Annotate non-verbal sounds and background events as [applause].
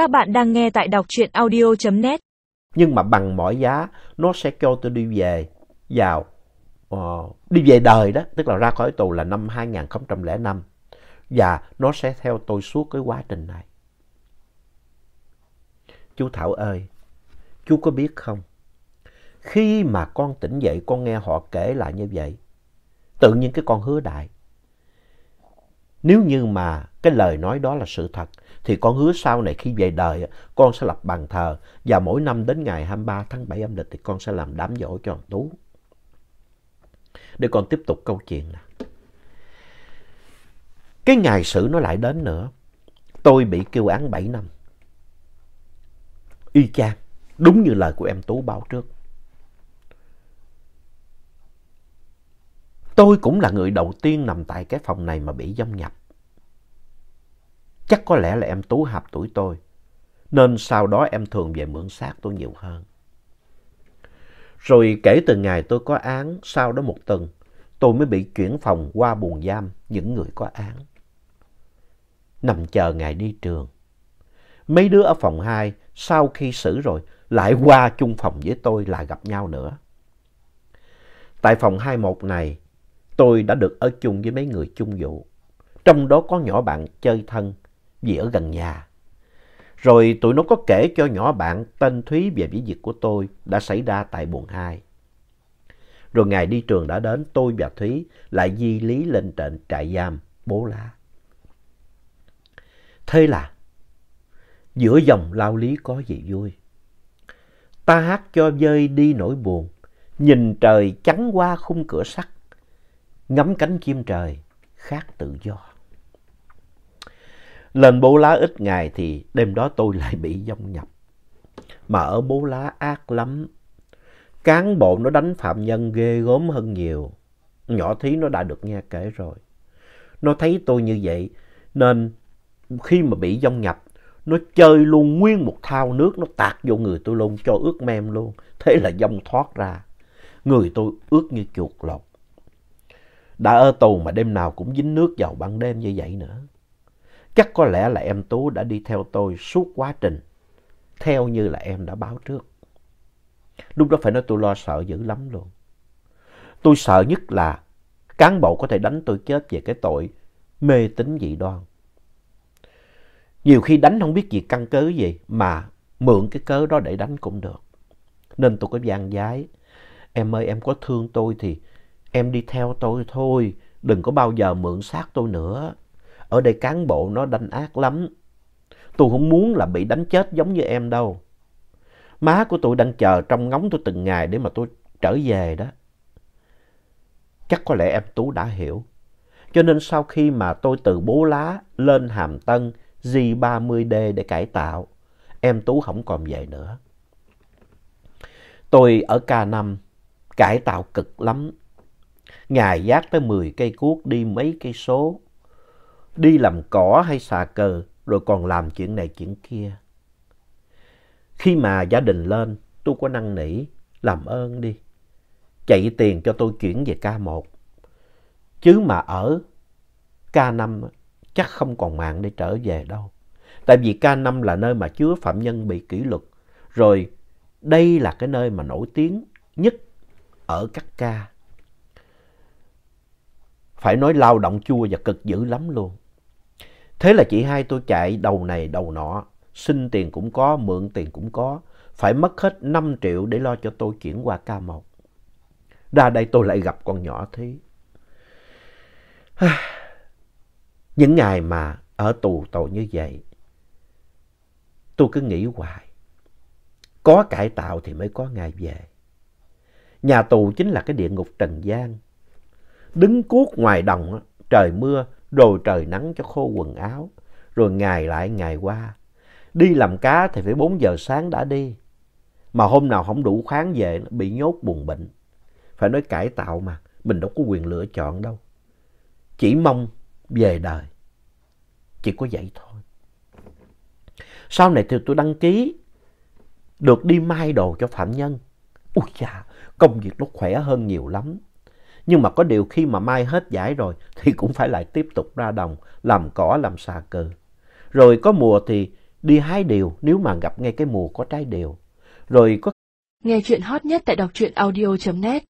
Các bạn đang nghe tại đọc truyện audio.net. Nhưng mà bằng mọi giá nó sẽ cho tôi đi về vào uh, đi về đời đó, tức là ra khỏi tù là năm 2005 và nó sẽ theo tôi suốt cái quá trình này. Chú Thảo ơi, chú có biết không? Khi mà con tỉnh dậy con nghe họ kể lại như vậy, tự nhiên cái con hứa đại. Nếu như mà cái lời nói đó là sự thật, thì con hứa sau này khi về đời, con sẽ lập bàn thờ và mỗi năm đến ngày 23 tháng 7 âm lịch thì con sẽ làm đám dỗ cho thằng Tú. Để con tiếp tục câu chuyện nè. Cái ngày xử nó lại đến nữa. Tôi bị kêu án 7 năm. Y chang, đúng như lời của em Tú báo trước. Tôi cũng là người đầu tiên nằm tại cái phòng này mà bị dông nhập. Chắc có lẽ là em Tú hợp tuổi tôi, nên sau đó em thường về mượn xác tôi nhiều hơn. Rồi kể từ ngày tôi có án, sau đó một tuần, tôi mới bị chuyển phòng qua buồng giam những người có án. Nằm chờ ngày đi trường. Mấy đứa ở phòng 2 sau khi xử rồi lại qua chung phòng với tôi là gặp nhau nữa. Tại phòng 21 này, tôi đã được ở chung với mấy người chung vụ. Trong đó có nhỏ bạn chơi thân vì ở gần nhà. Rồi tụi nó có kể cho nhỏ bạn tên Thúy về việc của tôi đã xảy ra tại buồng 2. Rồi ngày đi trường đã đến, tôi và Thúy lại di lý lên trệnh trại giam Bố Lá. Thế là, giữa dòng lao lý có gì vui. Ta hát cho dơi đi nỗi buồn, nhìn trời trắng qua khung cửa sắt, ngắm cánh chim trời, khác tự do. Lên bố lá ít ngày thì đêm đó tôi lại bị dông nhập. Mà ở bố lá ác lắm. Cán bộ nó đánh phạm nhân ghê gớm hơn nhiều. Nhỏ thí nó đã được nghe kể rồi. Nó thấy tôi như vậy nên khi mà bị dông nhập nó chơi luôn nguyên một thao nước nó tạt vô người tôi luôn cho ướt mem luôn. Thế là dông thoát ra. Người tôi ướt như chuột lột. Đã ở tù mà đêm nào cũng dính nước vào ban đêm như vậy nữa. Chắc có lẽ là em Tú đã đi theo tôi suốt quá trình, theo như là em đã báo trước. Lúc đó phải nói tôi lo sợ dữ lắm luôn. Tôi sợ nhất là cán bộ có thể đánh tôi chết về cái tội mê tín dị đoan. Nhiều khi đánh không biết gì căn cứ gì mà mượn cái cớ đó để đánh cũng được. Nên tôi có gian giái. Em ơi em có thương tôi thì em đi theo tôi thôi. Đừng có bao giờ mượn xác tôi nữa. Ở đây cán bộ nó đanh ác lắm. Tôi không muốn là bị đánh chết giống như em đâu. Má của tôi đang chờ trong ngóng tôi từng ngày để mà tôi trở về đó. Chắc có lẽ em Tú đã hiểu. Cho nên sau khi mà tôi từ bố lá lên hàm tân G30D để cải tạo, em Tú không còn về nữa. Tôi ở K5 cải tạo cực lắm. Ngày giác tới 10 cây cuốc đi mấy cây số đi làm cỏ hay xà cờ, rồi còn làm chuyện này chuyện kia. Khi mà gia đình lên, tôi có năn nỉ, làm ơn đi. Chạy tiền cho tôi chuyển về K1. Chứ mà ở K5 chắc không còn mạng để trở về đâu. Tại vì K5 là nơi mà chứa phạm nhân bị kỷ luật. Rồi đây là cái nơi mà nổi tiếng nhất ở các ca. Phải nói lao động chua và cực dữ lắm luôn. Thế là chị hai tôi chạy đầu này đầu nọ, xin tiền cũng có, mượn tiền cũng có, phải mất hết 5 triệu để lo cho tôi chuyển qua K1. Ra đây tôi lại gặp con nhỏ Thí. Những ngày mà ở tù tội như vậy, tôi cứ nghĩ hoài. Có cải tạo thì mới có ngày về. Nhà tù chính là cái địa ngục trần gian. Đứng cuốc ngoài đồng, trời mưa, rồi trời nắng cho khô quần áo, rồi ngày lại ngày qua. Đi làm cá thì phải 4 giờ sáng đã đi, mà hôm nào không đủ khoáng về bị nhốt buồn bệnh. Phải nói cải tạo mà, mình đâu có quyền lựa chọn đâu. Chỉ mong về đời, chỉ có vậy thôi. Sau này thì tôi đăng ký được đi mai đồ cho phạm nhân. Ui chà, công việc nó khỏe hơn nhiều lắm. Nhưng mà có điều khi mà mai hết giải rồi [laughs] thì cũng phải lại tiếp tục ra đồng, làm cỏ, làm xà cừ. Rồi có mùa thì đi hái điều nếu mà gặp ngay cái mùa có trái điều. Rồi có Nghe chuyện hot nhất tại đọc truyện audio.net